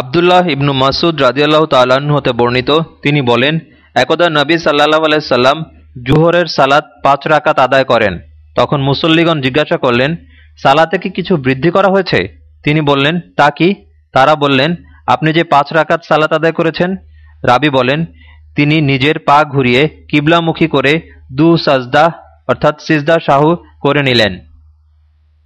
আবদুল্লাহ ইবনু মাসুদ রাজিয়াল্লাহ তাল্লাহ্ন হতে বর্ণিত, তিনি বলেন, একদা নবী সাল্লাহ আলাইসাল্লাম জুহরের সালাত পাঁচ রাকাত আদায় করেন। তখন মুসল্লিগণ জিজ্ঞাসা করলেন, সালাতে কি কিছু বৃদ্ধি করা হয়েছে? তিনি বললেন, তা কি? তারা বললেন, আপনি যে পাঁচ রাকাত সালাত আদায় করেছেন? রাবি বলেন, তিনি নিজের পা ঘুরিয়ে কিবলামুখী করে দু সাজদা, অর্থাৎ সিজদা শাহু করে নিলেন।